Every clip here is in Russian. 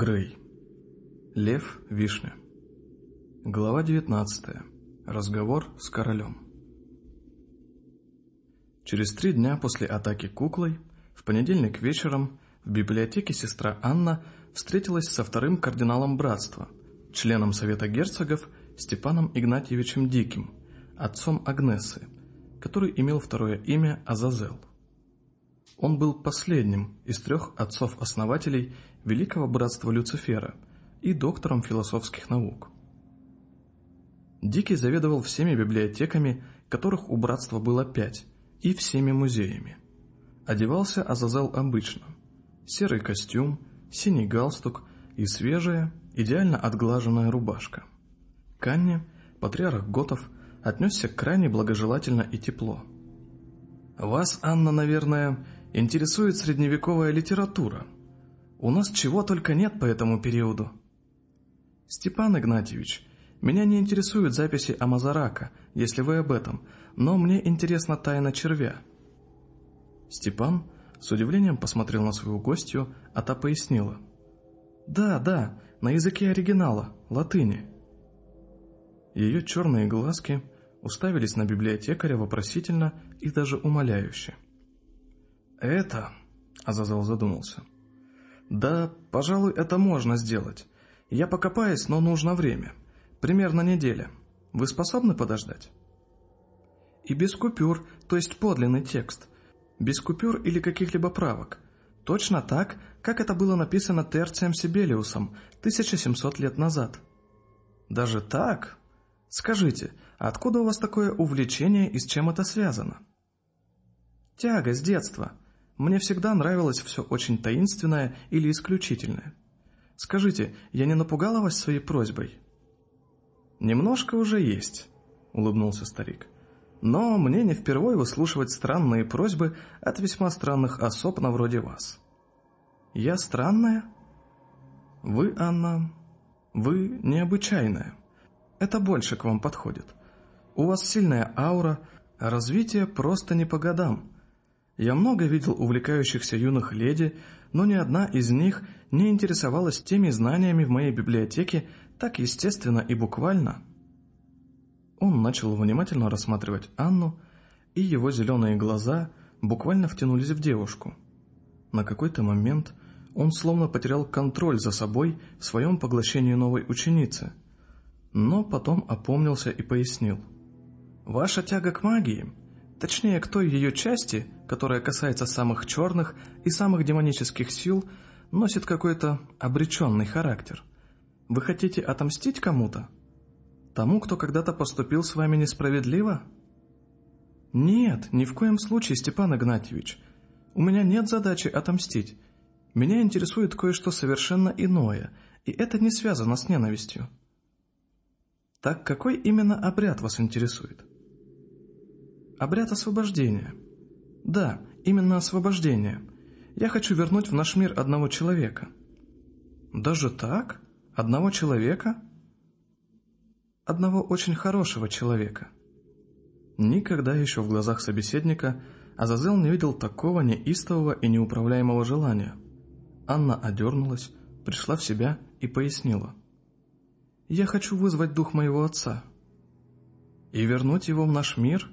Грей. Лев Вишня. Глава 19. Разговор с королем. Через три дня после атаки куклой, в понедельник вечером, в библиотеке сестра Анна встретилась со вторым кардиналом братства, членом Совета герцогов Степаном Игнатьевичем Диким, отцом Агнесы, который имел второе имя Азазел. Он был последним из трех отцов-основателей Великого Братства Люцифера и доктором философских наук. Дикий заведовал всеми библиотеками, которых у братства было пять, и всеми музеями. Одевался Азазел обычно. Серый костюм, синий галстук и свежая, идеально отглаженная рубашка. Канни, патриарх Готов, отнесся крайне благожелательно и тепло. «Вас, Анна, наверное, интересует средневековая литература», у нас чего только нет по этому периоду. Степан Игнатьевич, меня не интересуют записи о Мазарака, если вы об этом, но мне интересна тайна червя. Степан с удивлением посмотрел на свою гостью, а та пояснила. Да, да, на языке оригинала, латыни. Ее черные глазки уставились на библиотекаря вопросительно и даже умоляюще. «Это...» — Азазел задумался — да, пожалуй, это можно сделать. Я покопаюсь, но нужно время. Примерно неделя. Вы способны подождать? И без купюр, то есть подлинный текст. Без купюр или каких-либо правок. Точно так, как это было написано Терцием Сибелиусом 1700 лет назад. Даже так? Скажите, откуда у вас такое увлечение и с чем это связано? Тяга с детства – мне всегда нравилось все очень таинственное или исключительное. Скажите, я не напугала вас своей просьбой?» «Немножко уже есть», — улыбнулся старик. «Но мне не впервые выслушивать странные просьбы от весьма странных особ на вроде вас». «Я странная?» «Вы, Анна, вы необычайная. Это больше к вам подходит. У вас сильная аура, развитие просто не по годам. Я много видел увлекающихся юных леди, но ни одна из них не интересовалась теми знаниями в моей библиотеке так естественно и буквально. Он начал внимательно рассматривать Анну, и его зеленые глаза буквально втянулись в девушку. На какой-то момент он словно потерял контроль за собой в своем поглощении новой ученицы, но потом опомнился и пояснил. «Ваша тяга к магии Точнее, к той ее части, которая касается самых черных и самых демонических сил, носит какой-то обреченный характер. Вы хотите отомстить кому-то? Тому, кто когда-то поступил с вами несправедливо? Нет, ни в коем случае, Степан Игнатьевич. У меня нет задачи отомстить. Меня интересует кое-что совершенно иное, и это не связано с ненавистью. Так какой именно обряд вас интересует? Обряд освобождения. Да, именно освобождение. Я хочу вернуть в наш мир одного человека. Даже так? Одного человека? Одного очень хорошего человека. Никогда еще в глазах собеседника Азазел не видел такого неистового и неуправляемого желания. Анна одернулась, пришла в себя и пояснила. «Я хочу вызвать дух моего отца». «И вернуть его в наш мир?»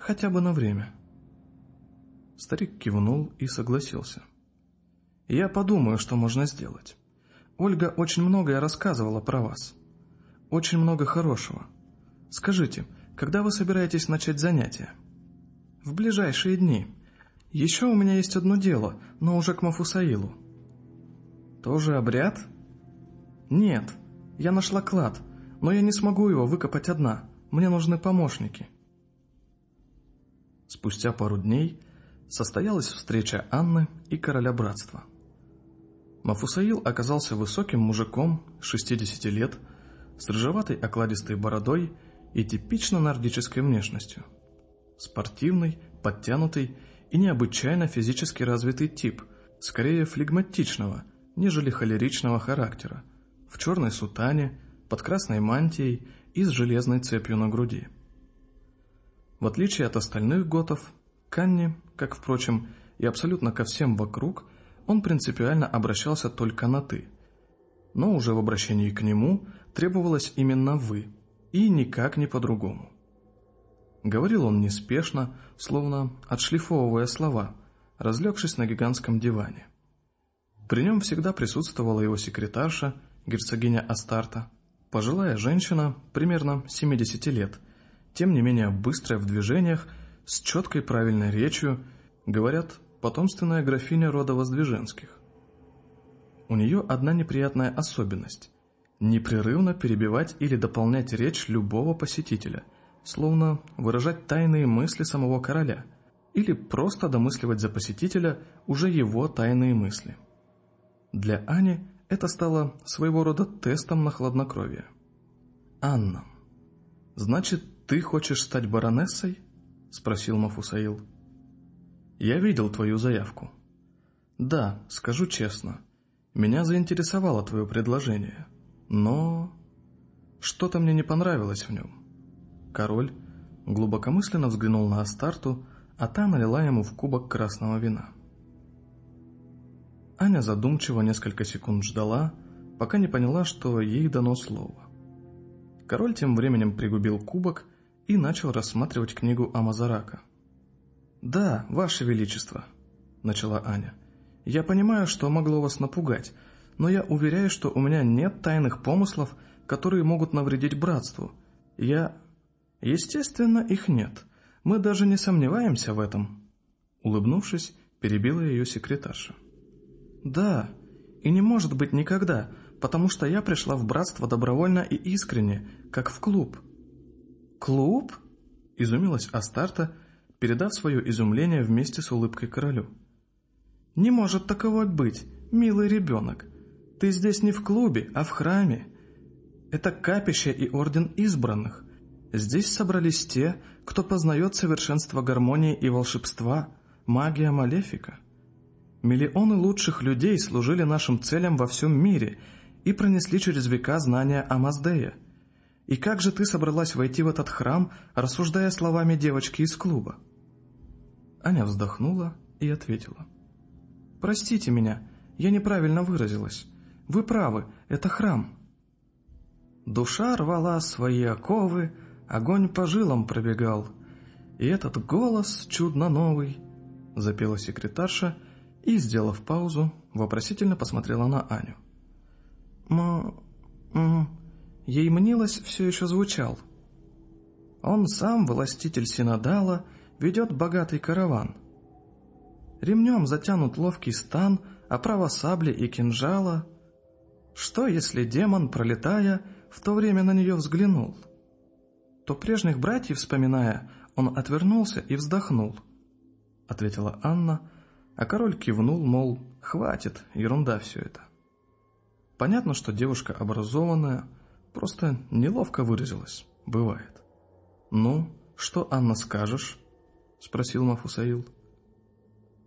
Хотя бы на время. Старик кивнул и согласился. Я подумаю, что можно сделать. Ольга очень многое рассказывала про вас. Очень много хорошего. Скажите, когда вы собираетесь начать занятия? В ближайшие дни. Еще у меня есть одно дело, но уже к Мафусаилу. Тоже обряд? Нет, я нашла клад, но я не смогу его выкопать одна. Мне нужны помощники. Спустя пару дней состоялась встреча Анны и короля братства. Мафусаил оказался высоким мужиком, 60 лет, с рыжеватой окладистой бородой и типично нордической внешностью. Спортивный, подтянутый и необычайно физически развитый тип, скорее флегматичного, нежели холеричного характера, в черной сутане, под красной мантией и с железной цепью на груди. В отличие от остальных готов, Канни, как, впрочем, и абсолютно ко всем вокруг, он принципиально обращался только на «ты». Но уже в обращении к нему требовалось именно «вы», и никак не по-другому. Говорил он неспешно, словно отшлифовывая слова, разлегшись на гигантском диване. При нем всегда присутствовала его секретарша, герцогиня Астарта, пожилая женщина, примерно 70 лет, тем не менее быстрая в движениях, с четкой правильной речью, говорят, потомственная графиня рода Воздвиженских. У нее одна неприятная особенность – непрерывно перебивать или дополнять речь любого посетителя, словно выражать тайные мысли самого короля, или просто домысливать за посетителя уже его тайные мысли. Для Ани это стало своего рода тестом на хладнокровие. «Анна, значит, ты хочешь стать баронессой?» – спросил Мафусаил. Я видел твою заявку. Да, скажу честно, меня заинтересовало твое предложение, но... Что-то мне не понравилось в нем. Король глубокомысленно взглянул на Астарту, а та налила ему в кубок красного вина. Аня задумчиво несколько секунд ждала, пока не поняла, что ей дано слово. Король тем временем пригубил кубок и начал рассматривать книгу Амазарака – «Да, Ваше Величество», — начала Аня. «Я понимаю, что могло вас напугать, но я уверяю, что у меня нет тайных помыслов, которые могут навредить братству. Я...» «Естественно, их нет. Мы даже не сомневаемся в этом». Улыбнувшись, перебила ее секретарша. «Да, и не может быть никогда, потому что я пришла в братство добровольно и искренне, как в клуб». «Клуб?» — изумилась Астарта, — передав свое изумление вместе с улыбкой королю. «Не может такого быть, милый ребенок. Ты здесь не в клубе, а в храме. Это капище и орден избранных. Здесь собрались те, кто познает совершенство гармонии и волшебства, магия Малефика. Миллионы лучших людей служили нашим целям во всем мире и пронесли через века знания о Маздея. И как же ты собралась войти в этот храм, рассуждая словами девочки из клуба?» Аня вздохнула и ответила. «Простите меня, я неправильно выразилась. Вы правы, это храм». Душа рвала свои оковы, огонь по жилам пробегал. И этот голос чудно новый, запела секретарша и, сделав паузу, вопросительно посмотрела на Аню. М... М... Ей мнилось все еще звучал. Он сам, властитель Синодала, ведет богатый караван. Ремнем затянут ловкий стан, оправа а сабли и кинжала. Что, если демон, пролетая, в то время на нее взглянул? То прежних братьев вспоминая, он отвернулся и вздохнул. Ответила Анна, а король кивнул, мол, хватит, ерунда все это. Понятно, что девушка образованная, просто неловко выразилась, бывает. «Ну, что, Анна, скажешь?» — спросил Мафусаил.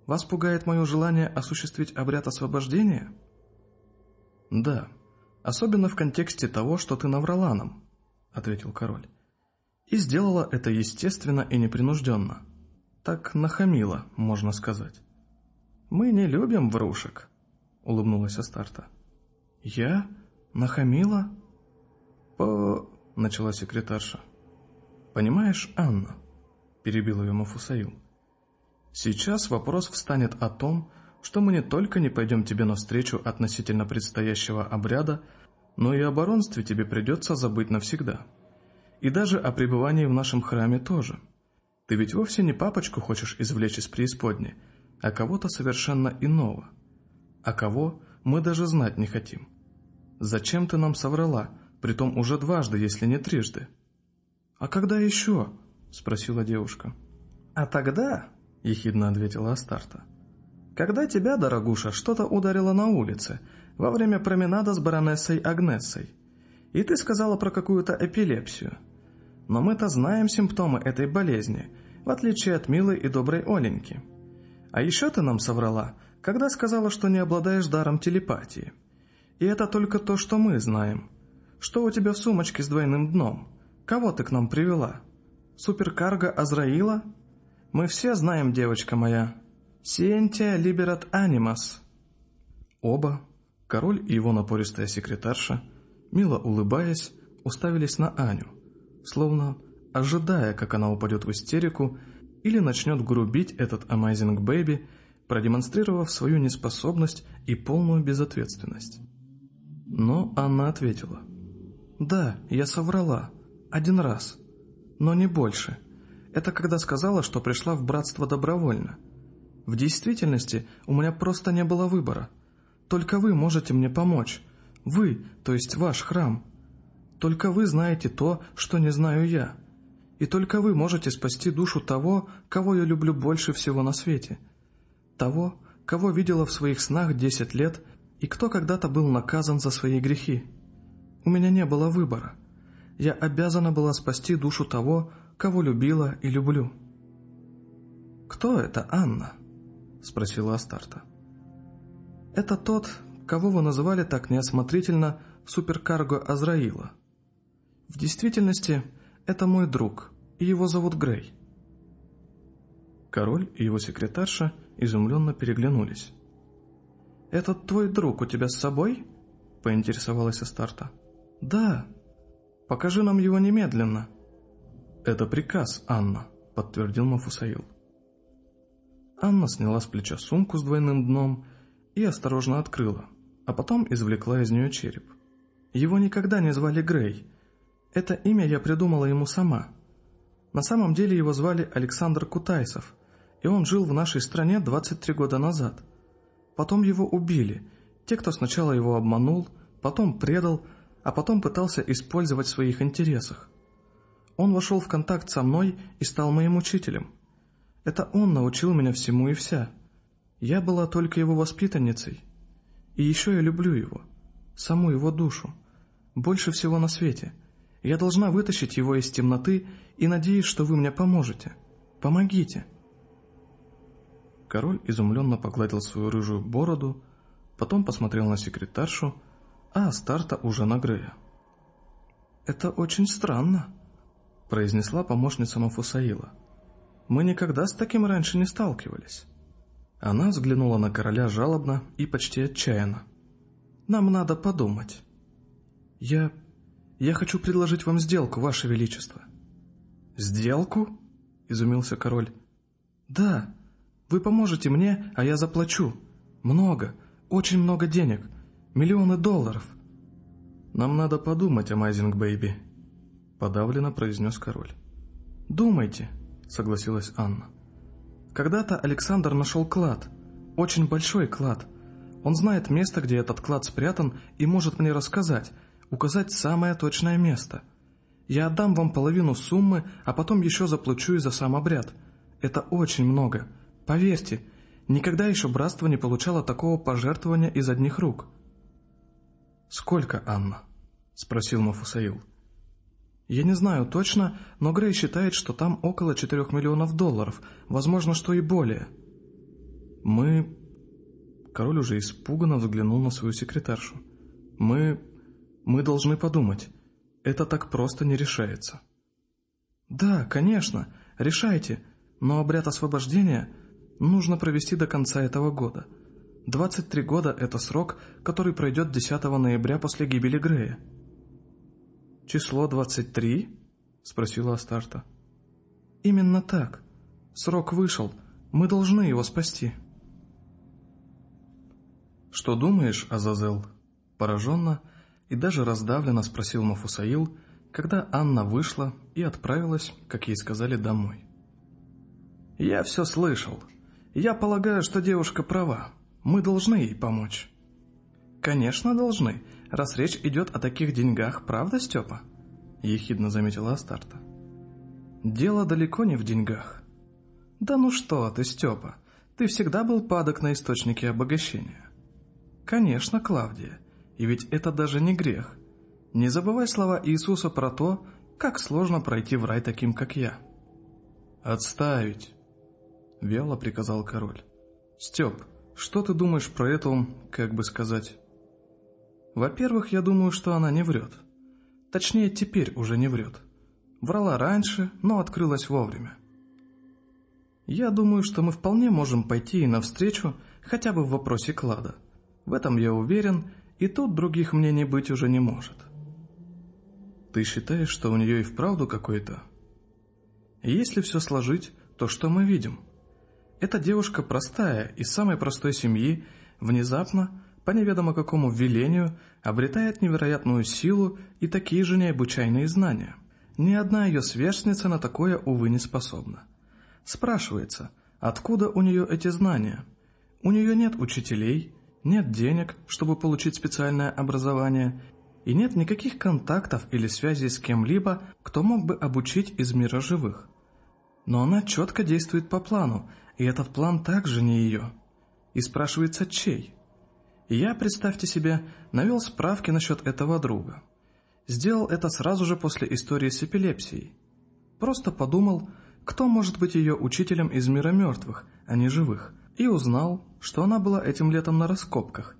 «Вас пугает мое желание осуществить обряд освобождения?» «Да, особенно в контексте того, что ты наврала нам», — ответил король. «И сделала это естественно и непринужденно. Так нахамила, можно сказать». «Мы не любим врушек», — улыбнулась Астарта. «Я? Нахамила?» «По...» — начала секретарша. «Понимаешь, Анна, перебил ее Мафусаил. Сейчас вопрос встанет о том, что мы не только не пойдем тебе навстречу относительно предстоящего обряда, но и о баронстве тебе придется забыть навсегда. И даже о пребывании в нашем храме тоже. Ты ведь вовсе не папочку хочешь извлечь из преисподней, а кого-то совершенно иного. А кого мы даже знать не хотим. Зачем ты нам соврала, притом уже дважды, если не трижды? А когда еще? — спросила девушка. «А тогда», — ехидно ответила Астарта, — «когда тебя, дорогуша, что-то ударило на улице во время променада с баронессой Агнессой, и ты сказала про какую-то эпилепсию. Но мы-то знаем симптомы этой болезни, в отличие от милой и доброй Оленьки. А еще ты нам соврала, когда сказала, что не обладаешь даром телепатии. И это только то, что мы знаем. Что у тебя в сумочке с двойным дном? Кого ты к нам привела?» Суперкарго Азраила? Мы все знаем, девочка моя. Сиентия либерат анимас. Оба, король и его напористая секретарша, мило улыбаясь, уставились на Аню, словно ожидая, как она упадет в истерику или начнет грубить этот Amazing Baby, продемонстрировав свою неспособность и полную безответственность. Но Анна ответила. «Да, я соврала. Один раз. Но не больше. Это когда сказала, что пришла в братство добровольно. В действительности у меня просто не было выбора. Только вы можете мне помочь. Вы, то есть ваш храм. Только вы знаете то, что не знаю я. И только вы можете спасти душу того, кого я люблю больше всего на свете. Того, кого видела в своих снах десять лет и кто когда-то был наказан за свои грехи. У меня не было выбора. Я обязана была спасти душу того, кого любила и люблю. «Кто это Анна?» – спросила Астарта. «Это тот, кого вы называли так неосмотрительно суперкарго Азраила. В действительности, это мой друг, и его зовут Грей». Король и его секретарша изумленно переглянулись. «Этот твой друг у тебя с собой?» – поинтересовалась Астарта. «Да. Покажи нам его немедленно». «Это приказ, Анна», — подтвердил Мафусаил. Анна сняла с плеча сумку с двойным дном и осторожно открыла, а потом извлекла из нее череп. Его никогда не звали Грей. Это имя я придумала ему сама. На самом деле его звали Александр Кутайсов, и он жил в нашей стране 23 года назад. Потом его убили, те, кто сначала его обманул, потом предал, а потом пытался использовать в своих интересах. Он вошел в контакт со мной и стал моим учителем. Это он научил меня всему и вся. Я была только его воспитанницей. И еще я люблю его, саму его душу, больше всего на свете. Я должна вытащить его из темноты и надеюсь, что вы мне поможете. Помогите. Король изумленно погладил свою рыжую бороду, потом посмотрел на секретаршу, а Астарта уже на Грея. «Это очень странно», — произнесла помощница Мафусаила. «Мы никогда с таким раньше не сталкивались». Она взглянула на короля жалобно и почти отчаянно. «Нам надо подумать. Я... я хочу предложить вам сделку, ваше величество». «Сделку?» — изумился король. «Да, вы поможете мне, а я заплачу. Много, очень много денег, миллионы долларов». «Нам надо подумать, Amazing Baby», — подавленно произнес король. «Думайте», — согласилась Анна. «Когда-то Александр нашел клад, очень большой клад. Он знает место, где этот клад спрятан, и может мне рассказать, указать самое точное место. Я отдам вам половину суммы, а потом еще заплачу и за сам обряд. Это очень много. Поверьте, никогда еще братство не получало такого пожертвования из одних рук». «Сколько, Анна?» — спросил Мафусаил. «Я не знаю точно, но Грей считает, что там около четырех миллионов долларов, возможно, что и более». «Мы...» Король уже испуганно взглянул на свою секретаршу. «Мы... мы должны подумать. Это так просто не решается». «Да, конечно, решайте, но обряд освобождения нужно провести до конца этого года». 23 года – это срок, который пройдет 10 ноября после гибели Грея. «Число 23?» – спросила Астарта. «Именно так. Срок вышел. Мы должны его спасти». «Что думаешь, Азазел?» – пораженно и даже раздавленно спросил Мафусаил, когда Анна вышла и отправилась, как ей сказали, домой. «Я все слышал. Я полагаю, что девушка права. Мы должны ей помочь». «Конечно, должны, раз речь идет о таких деньгах, правда, Степа?» Ехидно заметила Астарта. «Дело далеко не в деньгах». «Да ну что ты, Степа, ты всегда был падок на источники обогащения». «Конечно, Клавдия, и ведь это даже не грех. Не забывай слова Иисуса про то, как сложно пройти в рай таким, как я». «Отставить!» — вяло приказал король. «Степ, что ты думаешь про эту, как бы сказать? Во-первых, я думаю, что она не врет. Точнее, теперь уже не врет. Врала раньше, но открылась вовремя. Я думаю, что мы вполне можем пойти ей навстречу хотя бы в вопросе клада. В этом я уверен, и тут других мнений быть уже не может. Ты считаешь, что у нее и вправду какой-то? Если все сложить, то что мы видим? Эта девушка простая, из самой простой семьи, внезапно, по неведомо какому велению, обретает невероятную силу и такие же необычайные знания. Ни одна ее сверстница на такое, увы, не способна. Спрашивается, откуда у нее эти знания? У нее нет учителей, нет денег, чтобы получить специальное образование, и нет никаких контактов или связей с кем-либо, кто мог бы обучить из мира живых. Но она четко действует по плану, и этот план также не ее. И спрашивается, чей? Я, представьте себе, навел справки насчет этого друга. Сделал это сразу же после истории с эпилепсией. Просто подумал, кто может быть ее учителем из мира мертвых, а не живых, и узнал, что она была этим летом на раскопках,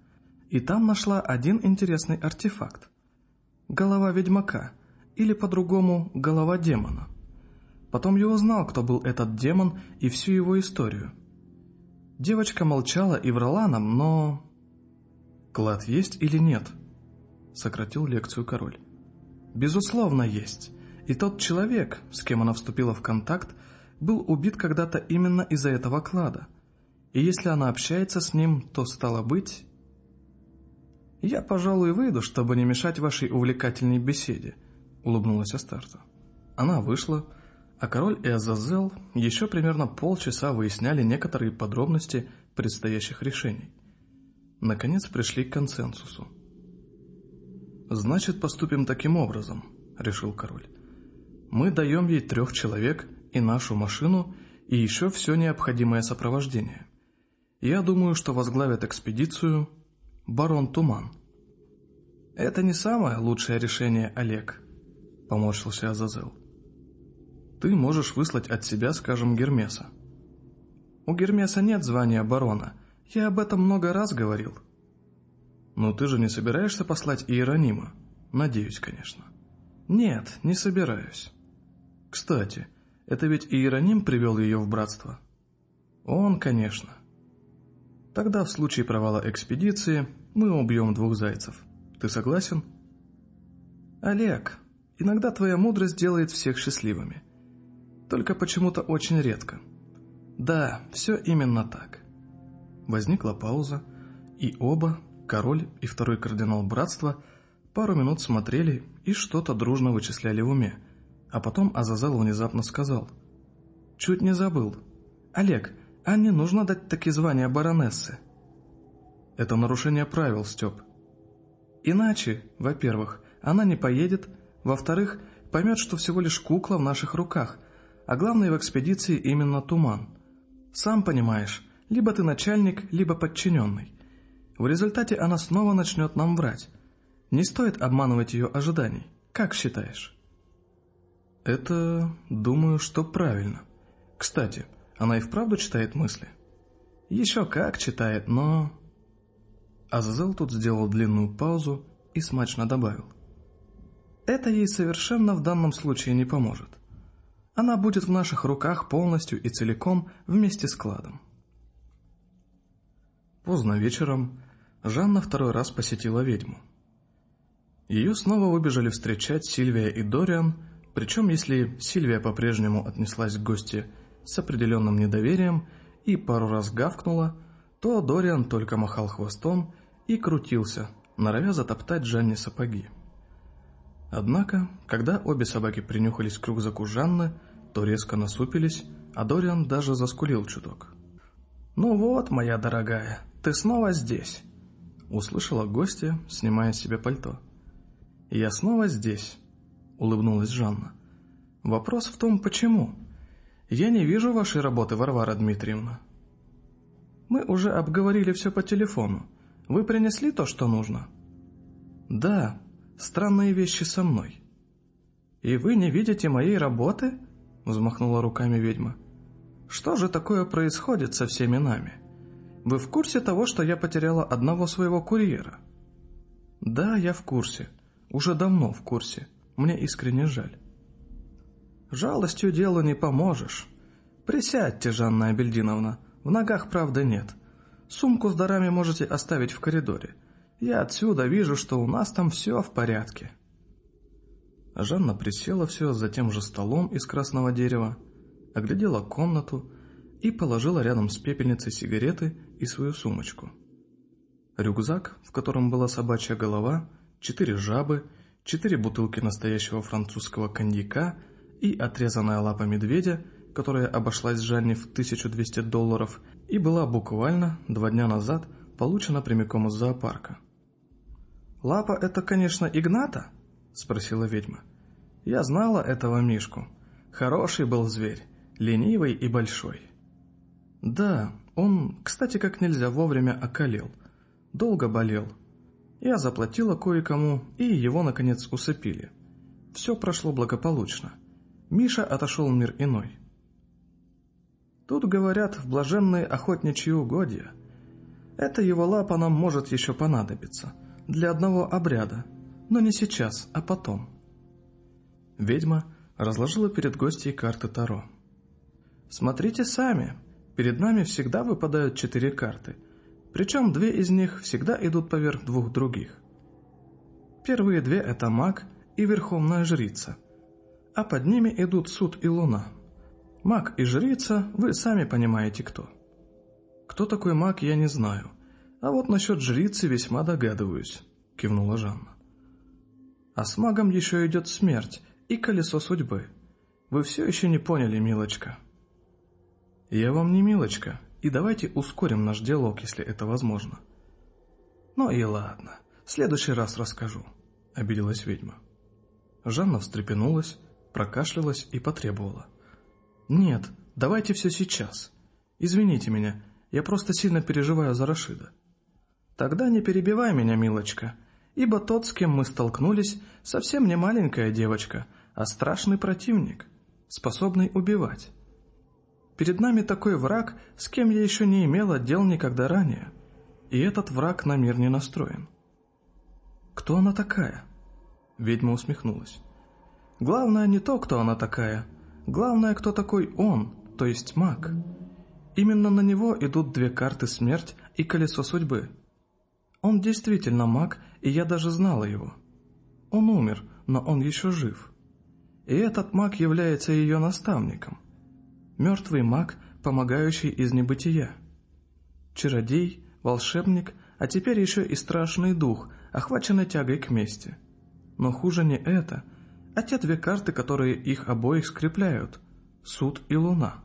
и там нашла один интересный артефакт. Голова ведьмака, или по-другому голова демона. Потом я узнал, кто был этот демон и всю его историю. Девочка молчала и врала нам, но... «Клад есть или нет?» — сократил лекцию король. «Безусловно, есть. И тот человек, с кем она вступила в контакт, был убит когда-то именно из-за этого клада. И если она общается с ним, то стало быть...» «Я, пожалуй, выйду, чтобы не мешать вашей увлекательной беседе», — улыбнулась Астарта. Она вышла, а король и Азазел еще примерно полчаса выясняли некоторые подробности предстоящих решений наконец пришли к консенсусу. «Значит, поступим таким образом», — решил король. «Мы даем ей трех человек и нашу машину, и еще все необходимое сопровождение. Я думаю, что возглавит экспедицию барон Туман». «Это не самое лучшее решение, Олег», — поморщился Азазел. «Ты можешь выслать от себя, скажем, Гермеса». «У Гермеса нет звания барона», — я об этом много раз говорил. Но ты же не собираешься послать Иеронима? Надеюсь, конечно. Нет, не собираюсь. Кстати, это ведь Иероним привел ее в братство? Он, конечно. Тогда в случае провала экспедиции мы убьем двух зайцев. Ты согласен? Олег, иногда твоя мудрость делает всех счастливыми. Только почему-то очень редко. Да, все именно так. Возникла пауза, и оба, король и второй кардинал братства, пару минут смотрели и что-то дружно вычисляли в уме, а потом Азазел внезапно сказал. «Чуть не забыл. Олег, а не нужно дать такие звания баронессы?» «Это нарушение правил, Степ». «Иначе, во-первых, она не поедет, во-вторых, поймет, что всего лишь кукла в наших руках, а главное в экспедиции именно туман. Сам понимаешь, либо ты начальник, либо подчиненный. В результате она снова начнет нам врать. Не стоит обманывать ее ожиданий. Как считаешь? Это, думаю, что правильно. Кстати, она и вправду читает мысли? Еще как читает, но... Азазел тут сделал длинную паузу и смачно добавил. Это ей совершенно в данном случае не поможет. Она будет в наших руках полностью и целиком вместе с кладом. Поздно вечером Жанна второй раз посетила ведьму. Ее снова выбежали встречать Сильвия и Дориан, причем если Сильвия по-прежнему отнеслась к гости с определенным недоверием и пару раз гавкнула, то Дориан только махал хвостом и крутился, норовя затоптать Жанне сапоги. Однако, когда обе собаки принюхались к рюкзаку Жанны, то резко насупились, а Дориан даже заскулил чуток. «Ну вот, моя дорогая, ты снова здесь!» Услышала гостья, снимая с себя пальто. «Я снова здесь», — улыбнулась Жанна. «Вопрос в том, почему? Я не вижу вашей работы, Варвара Дмитриевна». «Мы уже обговорили все по телефону. Вы принесли то, что нужно?» «Да, странные вещи со мной». «И вы не видите моей работы?» — взмахнула руками ведьма. «Что же такое происходит со всеми нами?» Вы в курсе того, что я потеряла одного своего курьера? Да, я в курсе. Уже давно в курсе. Мне искренне жаль. Жалостью делу не поможешь. Присядьте, Жанна Абельдиновна. В ногах правды нет. Сумку с дарами можете оставить в коридоре. Я отсюда вижу, что у нас там все в порядке». Жанна присела все за тем же столом из красного дерева, оглядела комнату и положила рядом с пепельницей сигареты и свою сумочку. Рюкзак, в котором была собачья голова, четыре жабы, четыре бутылки настоящего французского коньяка и отрезанная лапа медведя, которая обошлась Жанне в 1200 долларов и была буквально два дня назад получена прямиком из зоопарка. «Лапа — это, конечно, Игната?» — спросила ведьма. «Я знала этого Мишку. Хороший был зверь, ленивый и большой». «Да, он, кстати, как нельзя вовремя околел. Долго болел. Я заплатила кое-кому, и его, наконец, усыпили. Все прошло благополучно. Миша отошел в мир иной». Тут, говорят, в блаженные охотничьи угодья. Это его лапа нам может еще понадобиться. Для одного обряда, но не сейчас, а потом. Ведьма разложила перед гостьей карты Таро. «Смотрите сами. Перед нами всегда выпадают четыре карты. Причем две из них всегда идут поверх двух других. Первые две – это маг и верховная жрица. А под ними идут суд и луна. Маг и жрица – вы сами понимаете кто. Кто такой маг, я не знаю. А вот насчет жрицы весьма догадываюсь», – кивнула Жанна. А с магом еще идет смерть и колесо судьбы. Вы все еще не поняли, милочка. Я вам не милочка, и давайте ускорим наш диалог, если это возможно. Ну и ладно, в следующий раз расскажу, обиделась ведьма. Жанна встрепенулась, прокашлялась и потребовала. Нет, давайте все сейчас. Извините меня, я просто сильно переживаю за Рашида. Тогда не перебивай меня, милочка, ибо тот, с кем мы столкнулись, совсем не маленькая девочка, а страшный противник, способный убивать. Перед нами такой враг, с кем я еще не имела дел никогда ранее, и этот враг на мир не настроен. Кто она такая? Ведьма усмехнулась. Главное не то, кто она такая, главное, кто такой он, то есть маг. Именно на него идут две карты смерть и колесо судьбы – он действительно маг, и я даже знала его. Он умер, но он еще жив. И этот маг является ее наставником. Мертвый маг, помогающий из небытия. Чародей, волшебник, а теперь еще и страшный дух, охваченный тягой к мести. Но хуже не это, а те две карты, которые их обоих скрепляют – суд и луна.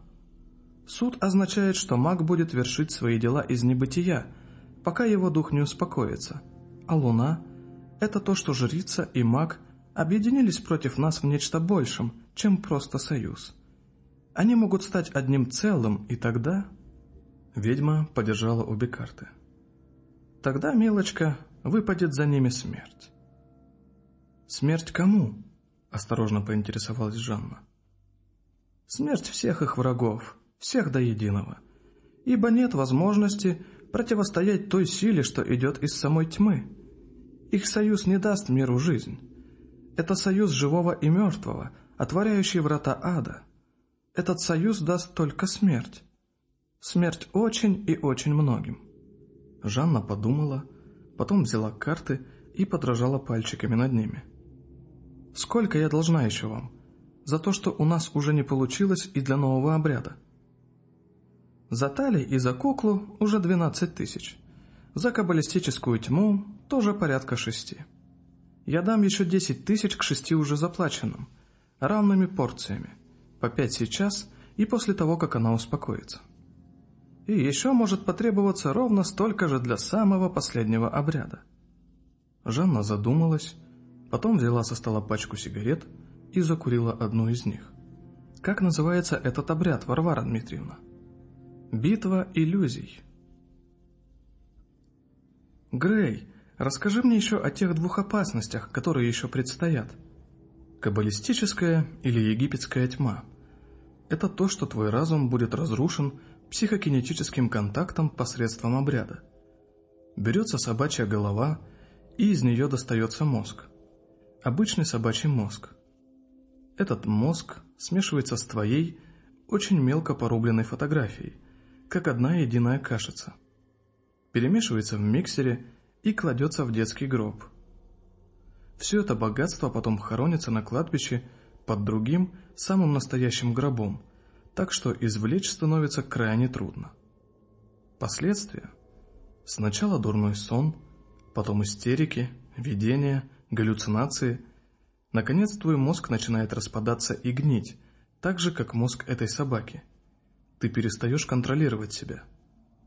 Суд означает, что маг будет вершить свои дела из небытия – пока его дух не успокоится. А луна – это то, что жрица и маг объединились против нас в нечто большем, чем просто союз. Они могут стать одним целым, и тогда... Ведьма подержала обе карты. Тогда, милочка, выпадет за ними смерть. «Смерть кому?» – осторожно поинтересовалась Жанна. «Смерть всех их врагов, всех до единого. Ибо нет возможности противостоять той силе, что идет из самой тьмы. Их союз не даст миру жизнь. Это союз живого и мертвого, отворяющий врата ада. Этот союз даст только смерть. Смерть очень и очень многим. Жанна подумала, потом взяла карты и подражала пальчиками над ними. «Сколько я должна еще вам? За то, что у нас уже не получилось и для нового обряда?» За Тали и за куклу уже 12 тысяч. За каббалистическую тьму тоже порядка шести. Я дам еще 10 тысяч к шести уже заплаченным, равными порциями, по пять сейчас и после того, как она успокоится. И еще может потребоваться ровно столько же для самого последнего обряда. Жанна задумалась, потом взяла со стола пачку сигарет и закурила одну из них. «Как называется этот обряд, Варвара Дмитриевна?» Битва иллюзий. Грей, расскажи мне еще о тех двух опасностях, которые еще предстоят. Каббалистическая или египетская тьма. Это то, что твой разум будет разрушен психокинетическим контактом посредством обряда. Берется собачья голова, и из нее достается мозг. Обычный собачий мозг. Этот мозг смешивается с твоей, очень мелко порубленной фотографией – как одна единая кашица. перемешивается в миксере и кладется в детский гроб. Все это богатство потом хоронится на кладбище под другим, самым настоящим гробом, так что извлечь становится крайне трудно. Последствия. Сначала дурной сон, потом истерики, видения, галлюцинации. Наконец твой мозг начинает распадаться и гнить, так же, как мозг этой собаки. Ты перестаешь контролировать себя,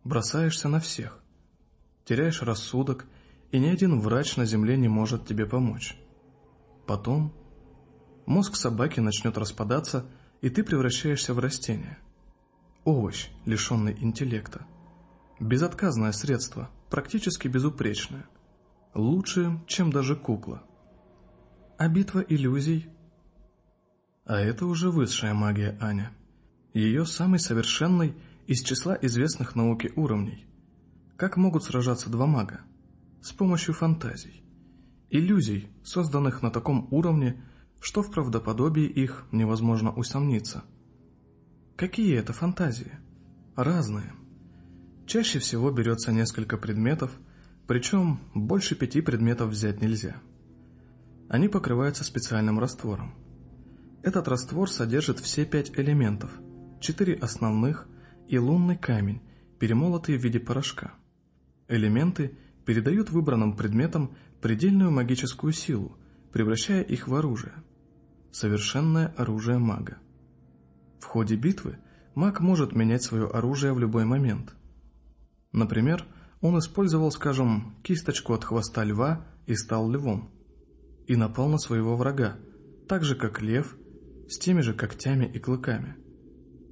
бросаешься на всех, теряешь рассудок, и ни один врач на земле не может тебе помочь. Потом мозг собаки начнет распадаться, и ты превращаешься в растение. Овощ, лишенный интеллекта. Безотказное средство, практически безупречное. Лучше, чем даже кукла. А битва иллюзий? А это уже высшая магия, Аня. Ее самый совершенный из числа известных науке уровней. Как могут сражаться два мага? С помощью фантазий. Иллюзий, созданных на таком уровне, что в правдоподобии их невозможно усомниться. Какие это фантазии? Разные. Чаще всего берется несколько предметов, причем больше пяти предметов взять нельзя. Они покрываются специальным раствором. Этот раствор содержит все пять элементов, четыре основных и лунный камень, перемолотые в виде порошка. Элементы передают выбранным предметам предельную магическую силу, превращая их в оружие – совершенное оружие мага. В ходе битвы маг может менять свое оружие в любой момент. Например, он использовал, скажем, кисточку от хвоста льва и стал львом, и напал на своего врага, так же как лев, с теми же когтями и клыками.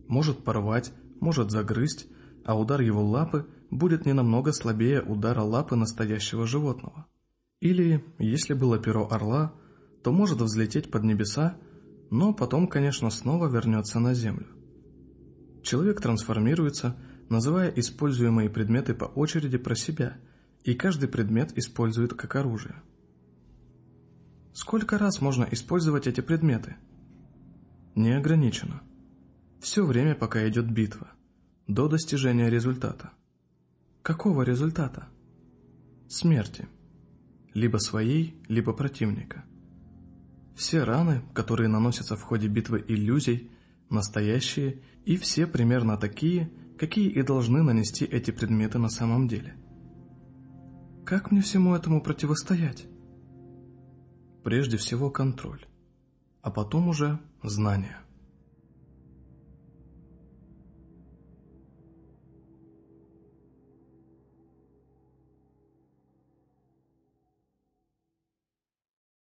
Может порвать, может загрызть, а удар его лапы будет не намного слабее удара лапы настоящего животного. Или, если было перо орла, то может взлететь под небеса, но потом, конечно, снова вернется на Землю. Человек трансформируется, называя используемые предметы по очереди про себя, и каждый предмет использует как оружие. Сколько раз можно использовать эти предметы? Не ограничено. Все время, пока идет битва, до достижения результата. Какого результата? Смерти. Либо своей, либо противника. Все раны, которые наносятся в ходе битвы иллюзий, настоящие и все примерно такие, какие и должны нанести эти предметы на самом деле. Как мне всему этому противостоять? Прежде всего контроль, а потом уже знание.